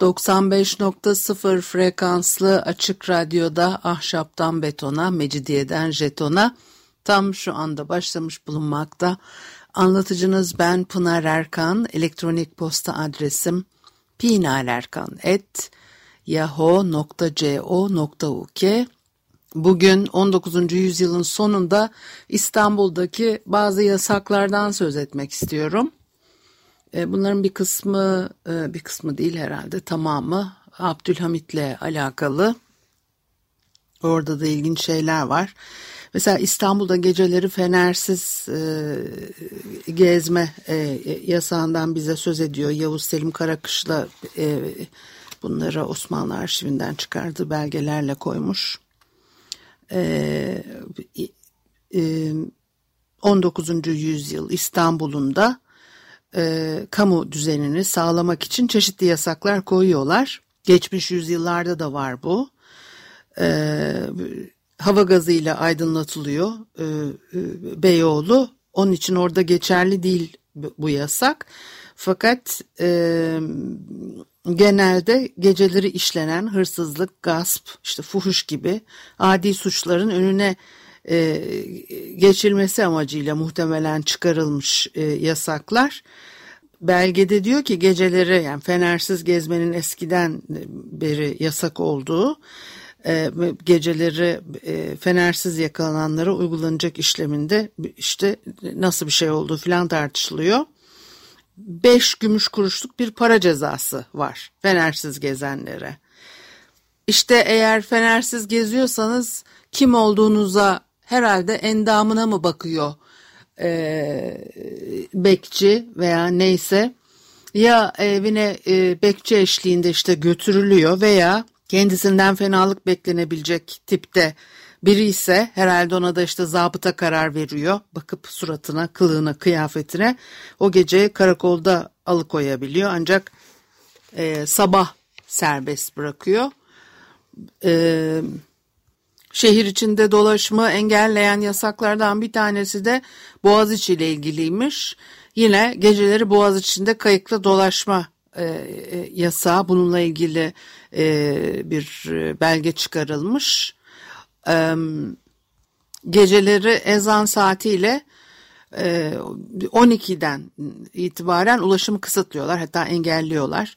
95.0 frekanslı açık radyoda ahşaptan betona, mecidiyeden jetona tam şu anda başlamış bulunmakta. Anlatıcınız ben Pınar Erkan, elektronik posta adresim pinalerkan.yahoo.co.uk Bugün 19. yüzyılın sonunda İstanbul'daki bazı yasaklardan söz etmek istiyorum. E, bunların bir kısmı, e, bir kısmı değil herhalde tamamı Abdülhamit'le alakalı. Orada da ilginç şeyler var. Mesela İstanbul'da geceleri fenersiz e, gezme e, yasağından bize söz ediyor. Yavuz Selim Karakış'la e, bunları Osmanlı arşivinden çıkardığı belgelerle koymuş. E, e, 19. yüzyıl İstanbul'un da e, kamu düzenini sağlamak için çeşitli yasaklar koyuyorlar. Geçmiş yüzyıllarda da var bu. E, hava gazıyla aydınlatılıyor e, e, Beyoğlu. Onun için orada geçerli değil bu yasak. Fakat e, genelde geceleri işlenen hırsızlık, gasp, işte fuhuş gibi adi suçların önüne e, geçilmesi amacıyla muhtemelen çıkarılmış e, yasaklar. Belgede diyor ki geceleri yani fenersiz gezmenin eskiden beri yasak olduğu e, geceleri e, fenersiz yakalananlara uygulanacak işleminde işte nasıl bir şey olduğu filan tartışılıyor. 5 gümüş kuruşluk bir para cezası var fenersiz gezenlere. İşte eğer fenersiz geziyorsanız kim olduğunuza herhalde endamına mı bakıyor e, bekçi veya neyse ya evine e, bekçi eşliğinde işte götürülüyor veya kendisinden fenalık beklenebilecek tipte biri ise herhalde ona da işte zabıta karar veriyor. Bakıp suratına, kılığına, kıyafetine o gece karakolda alıkoyabiliyor. Ancak e, sabah serbest bırakıyor. E, şehir içinde dolaşımı engelleyen yasaklardan bir tanesi de Boğaziçi ile ilgiliymiş. Yine geceleri Boğaz içinde kayıkla dolaşma e, e, yasağı bununla ilgili e, bir belge çıkarılmış. E, geceleri ezan saatiyle e, 12'den itibaren ulaşımı kısıtlıyorlar hatta engelliyorlar.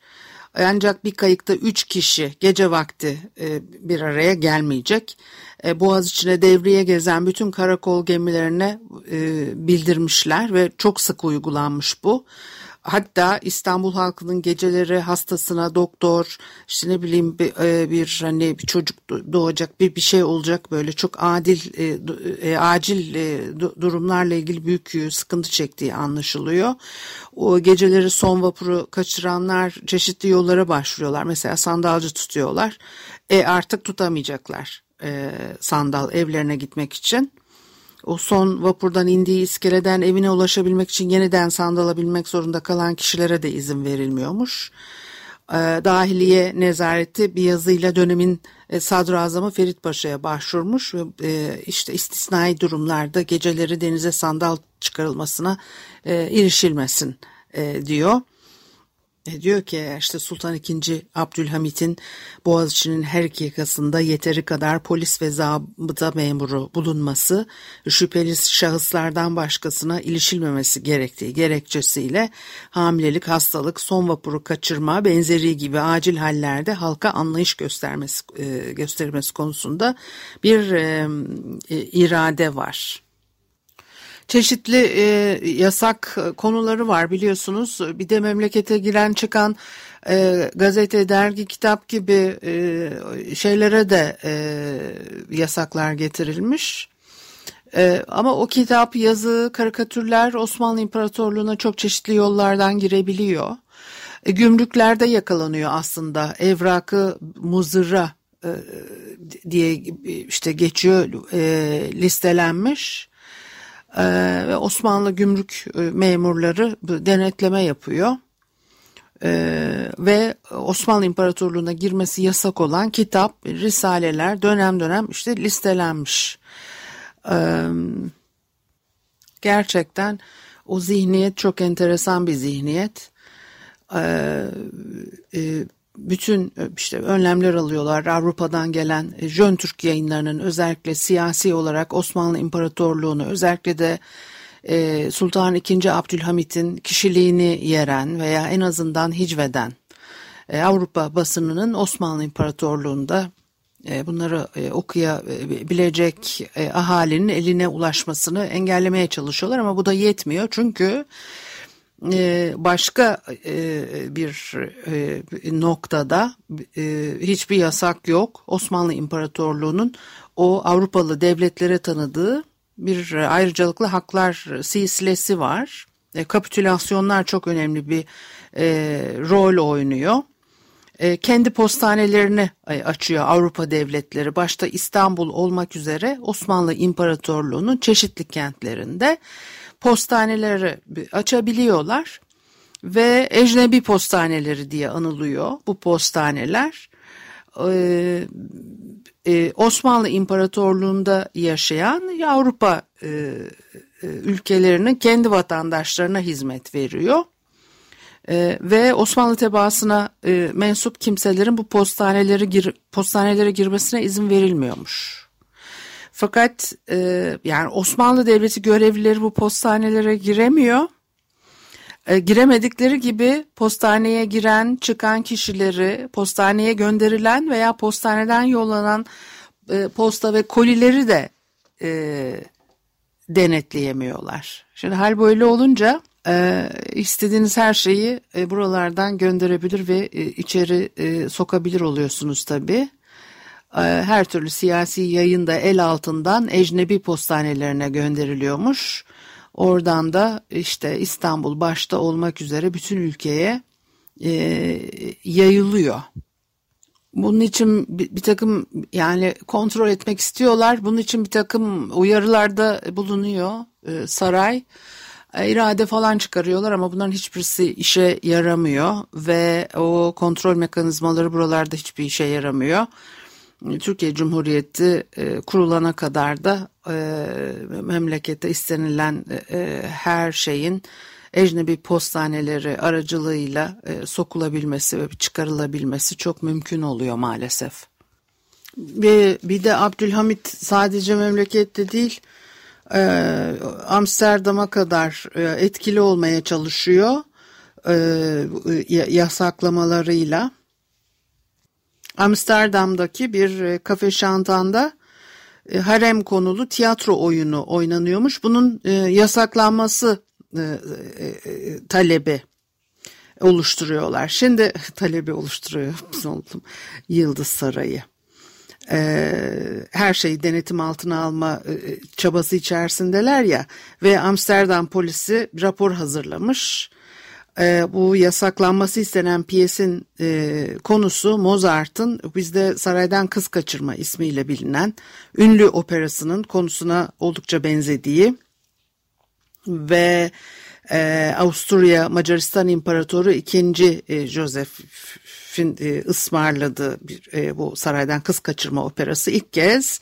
Ancak bir kayıkta 3 kişi gece vakti e, bir araya gelmeyecek. E, Boğaz içine devriye gezen bütün karakol gemilerine e, bildirmişler ve çok sık uygulanmış bu. Hatta İstanbul halkının geceleri hastasına doktor işte ne bileyim bir, e, bir hani bir çocuk doğacak bir bir şey olacak böyle çok adil e, acil e, durumlarla ilgili büyük sıkıntı çektiği anlaşılıyor. O geceleri son vapuru kaçıranlar çeşitli yollara başvuruyorlar. Mesela sandalcı tutuyorlar. E artık tutamayacaklar e, sandal evlerine gitmek için o son vapurdan indiği iskeleden evine ulaşabilmek için yeniden sandala binmek zorunda kalan kişilere de izin verilmiyormuş. E, dahiliye nezareti bir yazıyla dönemin e, sadrazamı Ferit Paşa'ya başvurmuş ve e, işte istisnai durumlarda geceleri denize sandal çıkarılmasına e, irişilmesin e, diyor. E diyor ki işte Sultan II. Abdülhamit'in Boğaziçi'nin her iki yakasında yeteri kadar polis ve zabıta memuru bulunması, şüpheli şahıslardan başkasına ilişilmemesi gerektiği gerekçesiyle hamilelik, hastalık, son vapuru kaçırma benzeri gibi acil hallerde halka anlayış göstermesi e, göstermesi konusunda bir e, irade var çeşitli e, yasak konuları var biliyorsunuz. Bir de memlekete giren çıkan e, gazete, dergi, kitap gibi e, şeylere de e, yasaklar getirilmiş. E, ama o kitap, yazı, karikatürler Osmanlı İmparatorluğu'na çok çeşitli yollardan girebiliyor. E, gümrüklerde yakalanıyor aslında evrakı muzırra e, diye işte geçiyor e, listelenmiş ve Osmanlı gümrük e, memurları denetleme yapıyor. Ee, ve Osmanlı İmparatorluğu'na girmesi yasak olan kitap, risaleler dönem dönem işte listelenmiş. Ee, gerçekten o zihniyet çok enteresan bir zihniyet. Ee, e, bütün işte önlemler alıyorlar. Avrupa'dan gelen Jön Türk yayınlarının özellikle siyasi olarak Osmanlı İmparatorluğu'nu özellikle de e, Sultan II. Abdülhamit'in kişiliğini yeren veya en azından hicveden e, Avrupa basınının Osmanlı İmparatorluğu'nda e, bunları e, okuyabilecek e, ahalinin eline ulaşmasını engellemeye çalışıyorlar ama bu da yetmiyor çünkü e, başka e, bir e, noktada e, hiçbir yasak yok. Osmanlı İmparatorluğu'nun o Avrupalı devletlere tanıdığı bir ayrıcalıklı haklar silsilesi var. Kapitülasyonlar çok önemli bir rol oynuyor. Kendi postanelerini açıyor Avrupa devletleri başta İstanbul olmak üzere Osmanlı İmparatorluğu'nun çeşitli kentlerinde postaneleri açabiliyorlar ve ecnebi postaneleri diye anılıyor bu postaneler. Ee, e, Osmanlı İmparatorluğu'nda yaşayan Avrupa e, e, ülkelerinin kendi vatandaşlarına hizmet veriyor. E, ve Osmanlı tebaasına e, mensup kimselerin bu postanelere, gir, postanelere girmesine izin verilmiyormuş. Fakat e, yani Osmanlı Devleti görevlileri bu postanelere giremiyor. E, giremedikleri gibi postaneye giren çıkan kişileri postaneye gönderilen veya postaneden yollanan e, posta ve kolileri de e, denetleyemiyorlar. Şimdi hal böyle olunca e, istediğiniz her şeyi e, buralardan gönderebilir ve e, içeri e, sokabilir oluyorsunuz tabii. E, her türlü siyasi yayın da el altından ecnebi postanelerine gönderiliyormuş. Oradan da işte İstanbul başta olmak üzere bütün ülkeye e, yayılıyor. Bunun için bir, bir takım yani kontrol etmek istiyorlar. Bunun için bir takım uyarılarda bulunuyor e, saray. E, irade falan çıkarıyorlar ama bunların hiçbirisi işe yaramıyor ve o kontrol mekanizmaları buralarda hiçbir işe yaramıyor. Türkiye Cumhuriyeti e, kurulana kadar da e, memlekette istenilen e, her şeyin ecnebi postaneleri aracılığıyla sokulabilmesi ve çıkarılabilmesi çok mümkün oluyor maalesef. Bir, bir de Abdülhamit sadece memlekette değil Amsterdam'a kadar etkili olmaya çalışıyor yasaklamalarıyla. Amsterdam'daki bir e, kafe şantanda e, harem konulu tiyatro oyunu oynanıyormuş. Bunun e, yasaklanması talebi oluşturuyorlar. Şimdi talebi oluşturuyor Yıldız Sarayı. Her şeyi denetim altına alma çabası içerisindeler ya ve Amsterdam polisi rapor hazırlamış e, bu yasaklanması istenen piyesin e, konusu Mozart'ın bizde Saraydan Kız Kaçırma ismiyle bilinen ünlü operasının konusuna oldukça benzediği ve e, Avusturya Macaristan İmparatoru 2. E, Joseph'in e, ısmarladığı bir, e, bu Saraydan Kız Kaçırma operası ilk kez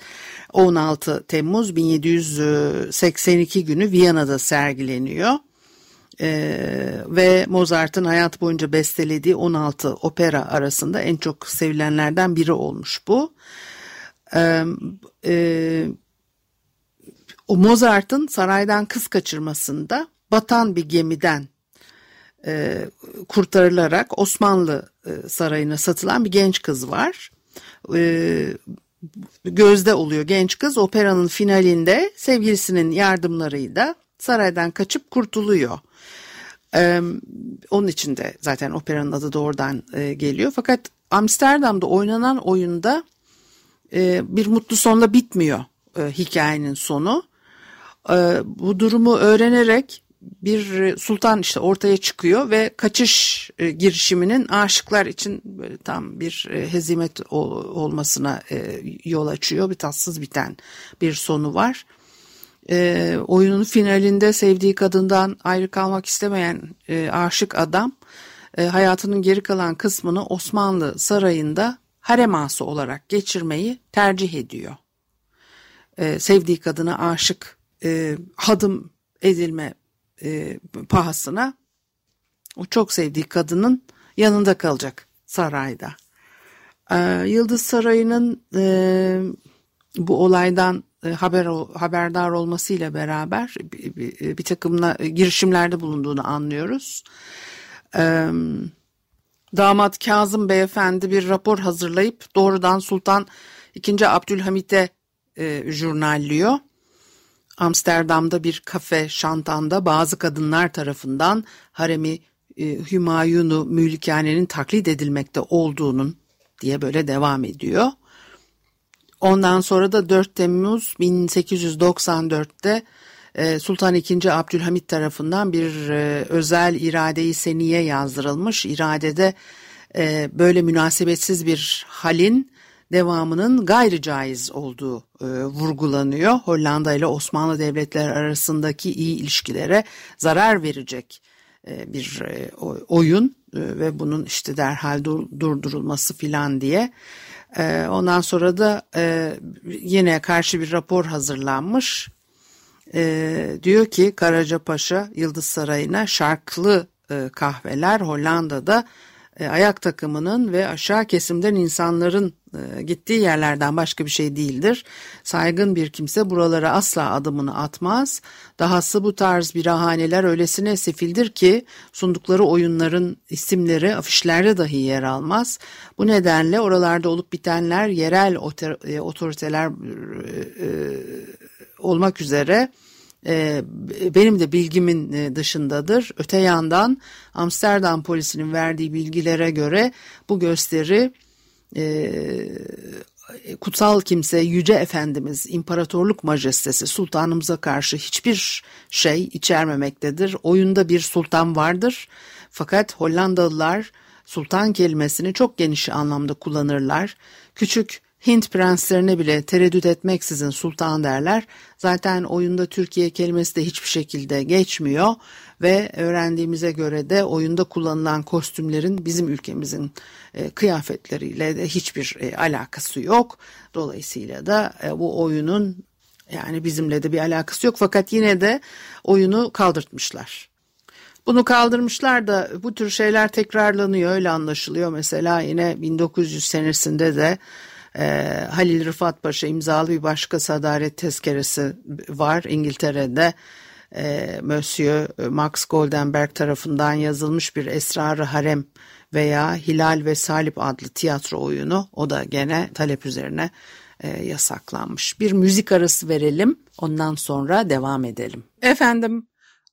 16 Temmuz 1782 günü Viyana'da sergileniyor ee, ve Mozart'ın hayat boyunca bestelediği 16 opera arasında en çok sevilenlerden biri olmuş bu. Ee, e, o Mozart'ın saraydan kız kaçırmasında batan bir gemiden e, kurtarılarak Osmanlı e, sarayına satılan bir genç kız var. E, gözde oluyor genç kız operanın finalinde sevgilisinin yardımlarıyla saraydan kaçıp kurtuluyor. Ee, onun için de zaten operanın adı da oradan e, geliyor. Fakat Amsterdam'da oynanan oyunda e, bir mutlu sonla bitmiyor e, hikayenin sonu. E, bu durumu öğrenerek bir sultan işte ortaya çıkıyor ve kaçış e, girişiminin aşıklar için böyle tam bir e, hezimet olmasına e, yol açıyor. Bir tatsız biten bir sonu var. E, oyunun finalinde sevdiği kadından ayrı kalmak istemeyen e, aşık adam e, hayatının geri kalan kısmını Osmanlı sarayında hareması olarak geçirmeyi tercih ediyor. E, sevdiği kadına aşık e, hadım edilme e, pahasına o çok sevdiği kadının yanında kalacak sarayda. E, Yıldız Sarayı'nın e, bu olaydan haber haberdar olmasıyla beraber bir, bir, bir takım girişimlerde bulunduğunu anlıyoruz. E, damat Kazım Beyefendi bir rapor hazırlayıp doğrudan Sultan II. Abdülhamit'e e, jurnalliyor. Amsterdam'da bir kafe şantanda bazı kadınlar tarafından haremi e, Hümayun'u Mülikane'nin taklit edilmekte olduğunun diye böyle devam ediyor. Ondan sonra da 4 Temmuz 1894'te e, Sultan II. Abdülhamit tarafından bir e, özel iradeyi seniye yazdırılmış. İradede e, böyle münasebetsiz bir halin devamının gayri caiz olduğu vurgulanıyor. Hollanda ile Osmanlı devletleri arasındaki iyi ilişkilere zarar verecek bir oyun ve bunun işte derhal dur, durdurulması filan diye. E, ondan sonra da e, yine karşı bir rapor hazırlanmış. E, diyor ki Karacapaşa Yıldız Sarayı'na şarklı e, kahveler Hollanda'da e, ayak takımının ve aşağı kesimden insanların gittiği yerlerden başka bir şey değildir. Saygın bir kimse buralara asla adımını atmaz. Dahası bu tarz birahaneler öylesine sefildir ki sundukları oyunların isimleri afişlerde dahi yer almaz. Bu nedenle oralarda olup bitenler yerel e, otoriteler olmak üzere e, benim de bilgimin e, dışındadır. Öte yandan Amsterdam polisinin verdiği bilgilere göre bu gösteri e, kutsal kimse Yüce Efendimiz İmparatorluk Majestesi Sultanımıza karşı hiçbir şey içermemektedir. Oyunda bir sultan vardır fakat Hollandalılar sultan kelimesini çok geniş anlamda kullanırlar. Küçük Hint prenslerine bile tereddüt etmeksizin sultan derler. Zaten oyunda Türkiye kelimesi de hiçbir şekilde geçmiyor ve öğrendiğimize göre de oyunda kullanılan kostümlerin bizim ülkemizin e, kıyafetleriyle de hiçbir e, alakası yok. Dolayısıyla da e, bu oyunun yani bizimle de bir alakası yok fakat yine de oyunu kaldırtmışlar. Bunu kaldırmışlar da bu tür şeyler tekrarlanıyor öyle anlaşılıyor. Mesela yine 1900 senesinde de e, Halil Rıfat Paşa imzalı bir başka sadaret tezkeresi var İngiltere'de. E, Monsieur Max Goldenberg tarafından yazılmış bir Esrarı Harem veya Hilal ve Salip adlı tiyatro oyunu o da gene talep üzerine e, yasaklanmış. Bir müzik arası verelim ondan sonra devam edelim. Efendim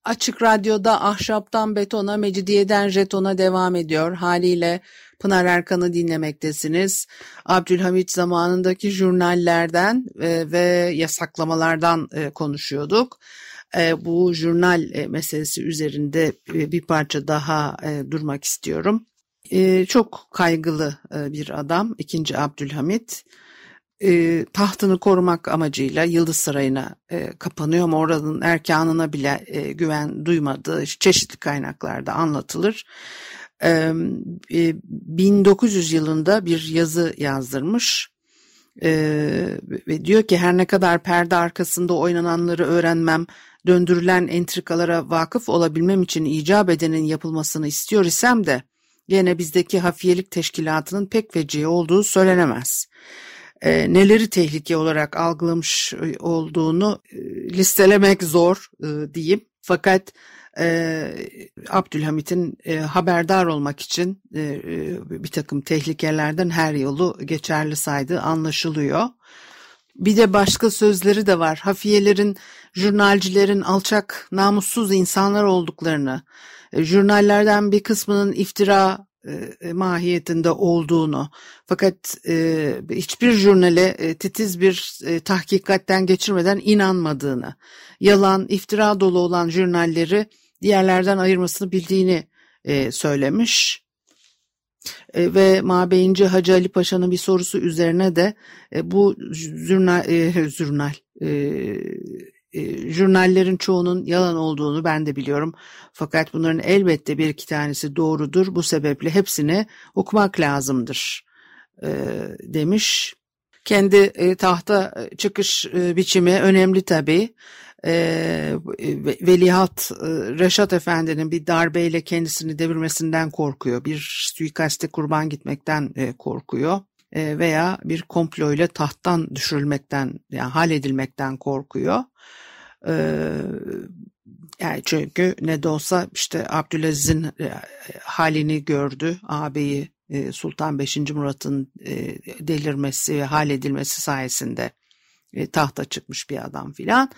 Açık Radyo'da ahşaptan betona, mecidiyeden jetona devam ediyor. Haliyle Pınar Erkan'ı dinlemektesiniz. Abdülhamit zamanındaki jurnallerden e, ve yasaklamalardan e, konuşuyorduk. E, bu jurnal meselesi üzerinde bir parça daha durmak istiyorum. Çok kaygılı bir adam 2. Abdülhamit. tahtını korumak amacıyla Yıldız Sarayı'na kapanıyor ama oranın erkanına bile güven duymadığı çeşitli kaynaklarda anlatılır. 1900 yılında bir yazı yazdırmış ve diyor ki her ne kadar perde arkasında oynananları öğrenmem, döndürülen entrikalara vakıf olabilmem için icap edenin yapılmasını istiyor isem de gene bizdeki hafiyelik teşkilatının pek vecihi olduğu söylenemez. E, neleri tehlike olarak algılamış olduğunu e, listelemek zor e, diyeyim. Fakat e, Abdülhamit'in e, haberdar olmak için e, e, bir takım tehlikelerden her yolu geçerli saydığı anlaşılıyor. Bir de başka sözleri de var. Hafiyelerin, jurnalcilerin alçak, namussuz insanlar olduklarını, e, jurnallerden bir kısmının iftira e, e, mahiyetinde olduğunu fakat e, hiçbir jurnale e, titiz bir e, tahkikatten geçirmeden inanmadığını, yalan, iftira dolu olan jurnalleri diğerlerden ayırmasını bildiğini e, söylemiş. E, ve Mabeyinci Hacı Ali Paşa'nın bir sorusu üzerine de e, bu zürnal, e, zürnal e, e, jurnallerin çoğunun yalan olduğunu ben de biliyorum. Fakat bunların elbette bir iki tanesi doğrudur. Bu sebeple hepsini okumak lazımdır e, demiş. Kendi e, tahta çıkış e, biçimi önemli tabii. E, Velihat e, Reşat Efendi'nin bir darbeyle kendisini devirmesinden korkuyor. Bir suikaste kurban gitmekten e, korkuyor e, veya bir komployla tahttan düşürülmekten yani hal edilmekten korkuyor. Ee, yani çünkü ne de olsa işte Abdülaziz'in e, halini gördü. Ağabeyi e, Sultan 5. Murat'ın e, delirmesi ve hal edilmesi sayesinde tahta çıkmış bir adam filan.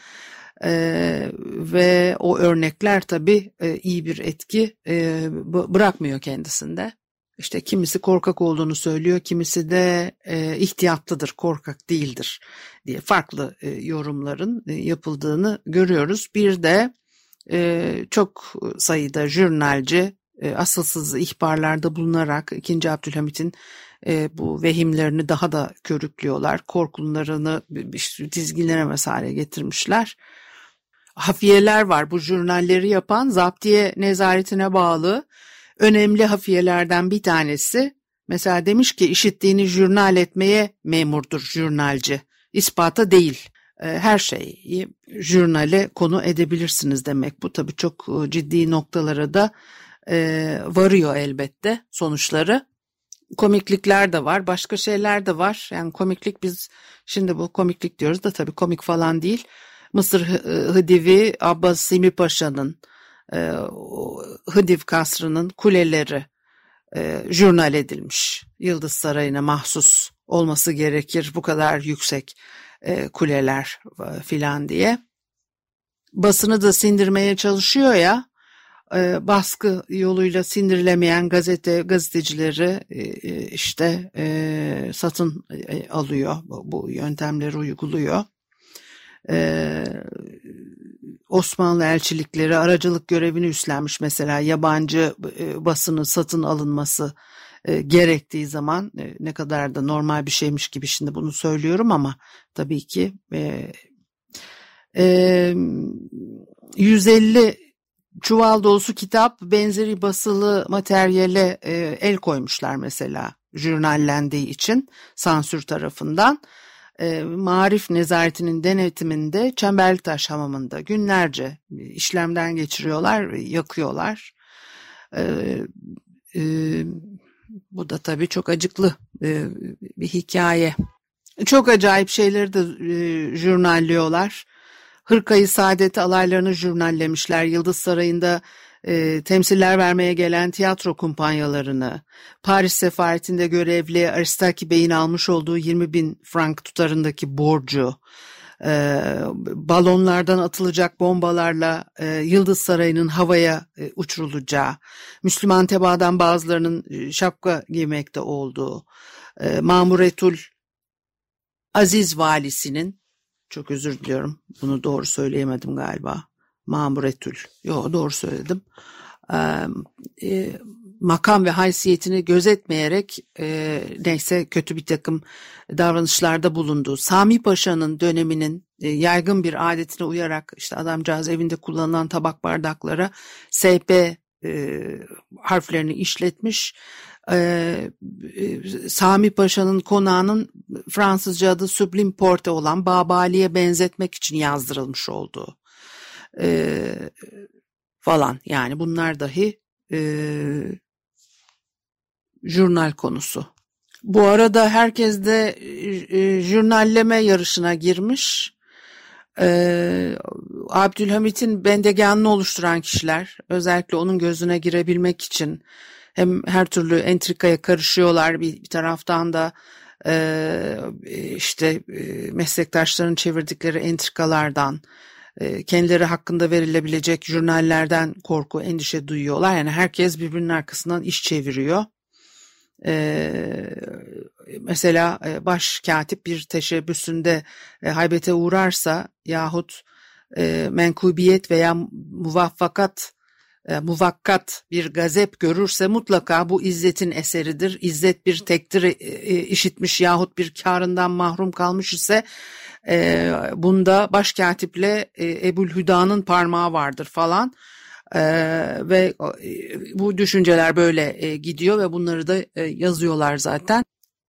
Ee, ve o örnekler tabii iyi bir etki bırakmıyor kendisinde. İşte kimisi korkak olduğunu söylüyor, kimisi de e, ihtiyatlıdır, korkak değildir diye farklı e, yorumların e, yapıldığını görüyoruz. Bir de e, çok sayıda jurnalci e, asılsız ihbarlarda bulunarak 2. Abdülhamit'in e, bu vehimlerini daha da körüklüyorlar. Korkularını dizginlenemez hale getirmişler. Hafiyeler var bu jurnalleri yapan zaptiye nezaretine bağlı önemli hafiyelerden bir tanesi mesela demiş ki işittiğini jurnal etmeye memurdur jurnalci. İspata değil. Ee, her şeyi jurnale konu edebilirsiniz demek. Bu tabii çok e, ciddi noktalara da e, varıyor elbette sonuçları. Komiklikler de var, başka şeyler de var. Yani komiklik biz şimdi bu komiklik diyoruz da tabii komik falan değil. Mısır Hıdivi Abbas Simi Paşa'nın e, Hıdiv Kasrı'nın kuleleri e, jurnal edilmiş. Yıldız Sarayı'na mahsus olması gerekir bu kadar yüksek e, kuleler e, filan diye. Basını da sindirmeye çalışıyor ya e, baskı yoluyla sindirilemeyen gazete gazetecileri e, e işte e, satın e, alıyor bu yöntemleri uyguluyor. E, Osmanlı elçilikleri aracılık görevini üstlenmiş mesela yabancı e, basını satın alınması e, gerektiği zaman e, ne kadar da normal bir şeymiş gibi şimdi bunu söylüyorum ama tabii ki 150 çuval dolusu kitap benzeri basılı materyale el koymuşlar mesela jurnallendiği için sansür tarafından e, Marif Nezaretinin denetiminde Çemberlitaş Hamamı'nda günlerce işlemden geçiriyorlar, yakıyorlar. E, e, bu da tabii çok acıklı e, bir hikaye. Çok acayip şeyleri de e, jurnalliyorlar. Hırkayı Saadet alaylarını jurnallemişler. Yıldız Sarayı'nda e, temsiller vermeye gelen tiyatro kumpanyalarını, Paris sefaretinde görevli Aristaki Bey'in almış olduğu 20 bin frank tutarındaki borcu, e, balonlardan atılacak bombalarla e, Yıldız Sarayı'nın havaya e, uçurulacağı, Müslüman tebaadan bazılarının e, şapka giymekte olduğu, e, Mamuretul Aziz valisinin, çok özür diliyorum bunu doğru söyleyemedim galiba, Mamuretül. Yo doğru söyledim. E, makam ve haysiyetini gözetmeyerek e, neyse kötü bir takım davranışlarda bulundu. Sami Paşa'nın döneminin e, yaygın bir adetine uyarak işte adamcağız evinde kullanılan tabak bardaklara SP e, harflerini işletmiş. Ee, Sami Paşa'nın konağının Fransızca adı Sublim Porte olan Babali'ye benzetmek için yazdırılmış olduğu e, falan yani bunlar dahi e, jurnal konusu. Bu arada herkes de e, jurnalleme yarışına girmiş. Ee, Abdülhamit'in bendeganını oluşturan kişiler özellikle onun gözüne girebilmek için hem her türlü entrikaya karışıyorlar bir, bir taraftan da e, işte e, meslektaşların çevirdikleri entrikalardan kendileri hakkında verilebilecek jurnallerden korku, endişe duyuyorlar. Yani herkes birbirinin arkasından iş çeviriyor. Ee, mesela e, baş katip bir teşebbüsünde e, haybete uğrarsa yahut e, menkubiyet veya muvaffakat e, muvakkat bir gazep görürse mutlaka bu İzzet'in eseridir. İzzet bir tektir e, e, işitmiş yahut bir karından mahrum kalmış ise e, bunda başkatiple e, Ebu'l-Hüda'nın parmağı vardır falan. Ee, ve e, bu düşünceler böyle e, gidiyor ve bunları da e, yazıyorlar zaten.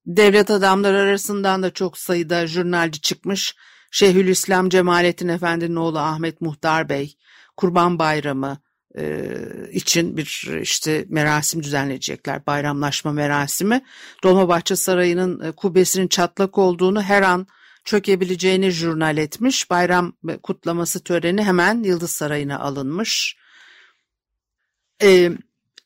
Devlet adamları arasından da çok sayıda jurnalci çıkmış. Şeyhülislam Cemalettin Efendi'nin oğlu Ahmet Muhtar Bey, Kurban Bayramı e, için bir işte merasim düzenleyecekler, bayramlaşma merasimi. Dolmabahçe Sarayı'nın e, kubbesinin çatlak olduğunu her an çökebileceğini jurnal etmiş. Bayram kutlaması töreni hemen Yıldız Sarayı'na alınmış. E,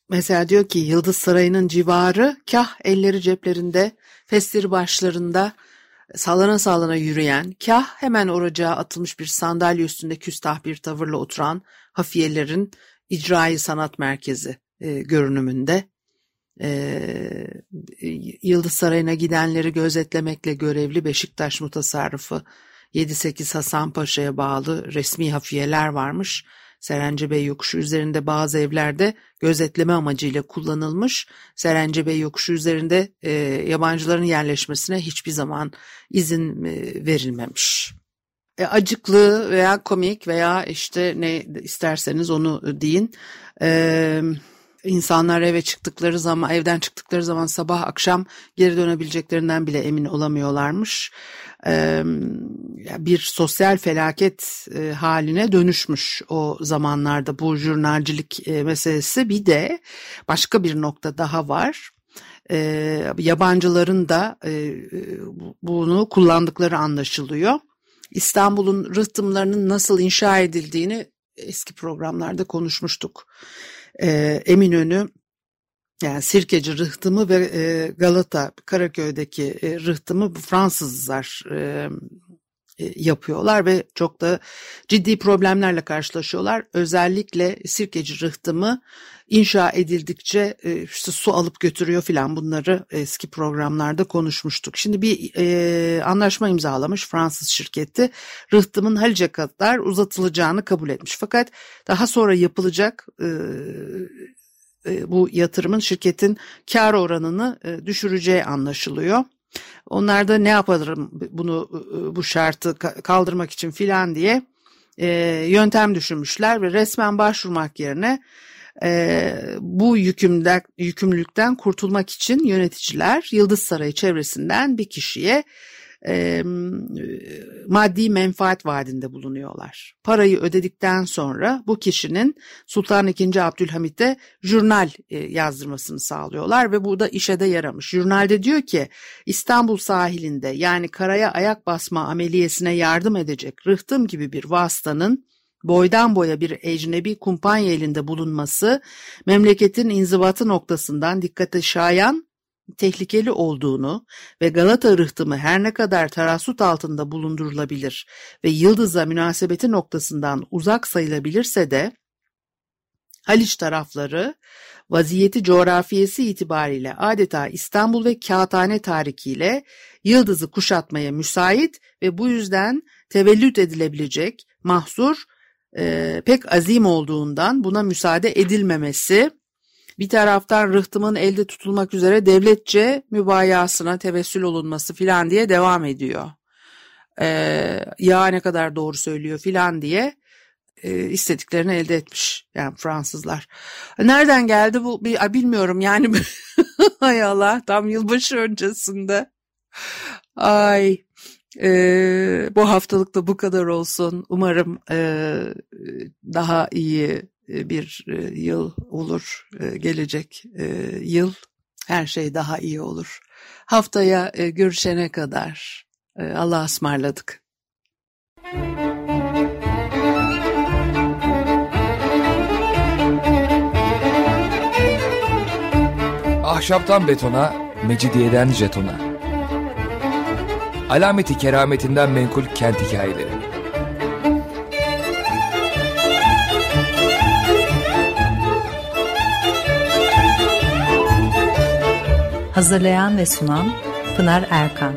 mesela diyor ki Yıldız Sarayı'nın civarı kah elleri ceplerinde, festiri başlarında sallana sallana yürüyen, kah hemen oracağa atılmış bir sandalye üstünde küstah bir tavırla oturan hafiyelerin icrayı sanat merkezi e, görünümünde. E, Yıldız Sarayı'na gidenleri gözetlemekle görevli Beşiktaş mutasarrıfı 7-8 Hasan Paşa'ya bağlı resmi hafiyeler varmış. Serence Bey yokuşu üzerinde bazı evlerde gözetleme amacıyla kullanılmış. Serence Bey yokuşu üzerinde e, yabancıların yerleşmesine hiçbir zaman izin e, verilmemiş. E, acıklı veya komik veya işte ne isterseniz onu deyin. E, insanlar eve çıktıkları zaman, evden çıktıkları zaman sabah akşam geri dönebileceklerinden bile emin olamıyorlarmış bir sosyal felaket haline dönüşmüş o zamanlarda bu jurnalcilik meselesi. Bir de başka bir nokta daha var. Yabancıların da bunu kullandıkları anlaşılıyor. İstanbul'un rıhtımlarının nasıl inşa edildiğini eski programlarda konuşmuştuk. Eminönü yani Sirkeci rıhtımı ve e, Galata Karaköy'deki e, rıhtımı Fransızlar e, e, yapıyorlar ve çok da ciddi problemlerle karşılaşıyorlar. Özellikle Sirkeci rıhtımı inşa edildikçe e, işte su alıp götürüyor filan bunları eski programlarda konuşmuştuk. Şimdi bir e, anlaşma imzalamış Fransız şirketi rıhtımın Halice kadar uzatılacağını kabul etmiş. Fakat daha sonra yapılacak e, e, bu yatırımın şirketin kar oranını e, düşüreceği anlaşılıyor. Onlar da ne yaparım bunu e, bu şartı kaldırmak için filan diye yöntem düşünmüşler ve resmen başvurmak yerine bu yükümden, yükümlülükten kurtulmak için yöneticiler Yıldız Sarayı çevresinden bir kişiye e, maddi menfaat vaadinde bulunuyorlar. Parayı ödedikten sonra bu kişinin Sultan II. Abdülhamit'e jurnal e, yazdırmasını sağlıyorlar ve bu da işe de yaramış. Jurnalde diyor ki İstanbul sahilinde yani karaya ayak basma ameliyesine yardım edecek rıhtım gibi bir vasıtanın boydan boya bir ecnebi kumpanya elinde bulunması memleketin inzibatı noktasından dikkate şayan tehlikeli olduğunu ve Galata rıhtımı her ne kadar tarasut altında bulundurulabilir ve Yıldız'a münasebeti noktasından uzak sayılabilirse de Haliç tarafları vaziyeti coğrafiyesi itibariyle adeta İstanbul ve Kağıthane tarikiyle Yıldız'ı kuşatmaya müsait ve bu yüzden tevellüt edilebilecek mahsur e, pek azim olduğundan buna müsaade edilmemesi bir taraftan rıhtımın elde tutulmak üzere devletçe mübayasına tevessül olunması filan diye devam ediyor. Ee, ya ne kadar doğru söylüyor filan diye e, istediklerini elde etmiş yani Fransızlar. Nereden geldi bu bir, bilmiyorum yani hay Allah tam yılbaşı öncesinde. Ay e, bu haftalıkta bu kadar olsun. Umarım e, daha iyi e, bir e, yıl olur e, gelecek yıl her şey daha iyi olur. Haftaya görüşene kadar Allah'a ısmarladık. Ahşaptan betona, mecidiyeden jetona. Alameti kerametinden menkul kent hikayeleri. Hazırlayan ve sunan Pınar Erkan